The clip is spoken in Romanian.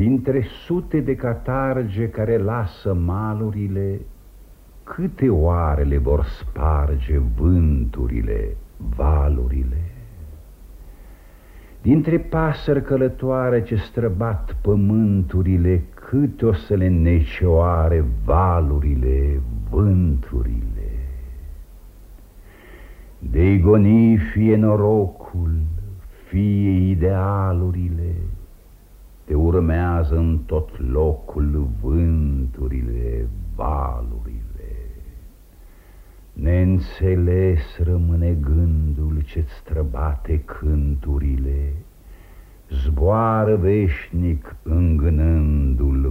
Dintre sute de catarge care lasă malurile, Câte oarele vor sparge vânturile, valurile? Dintre pasări călătoare ce străbat pământurile, Câte o să le necioare valurile, vânturile? De goni fie norocul, fie idealurile, Te urmează în tot locul vânturile, valurile. Neînțeles rămâne gândul ce-ți străbate cânturile, Zboară veșnic îngânându-l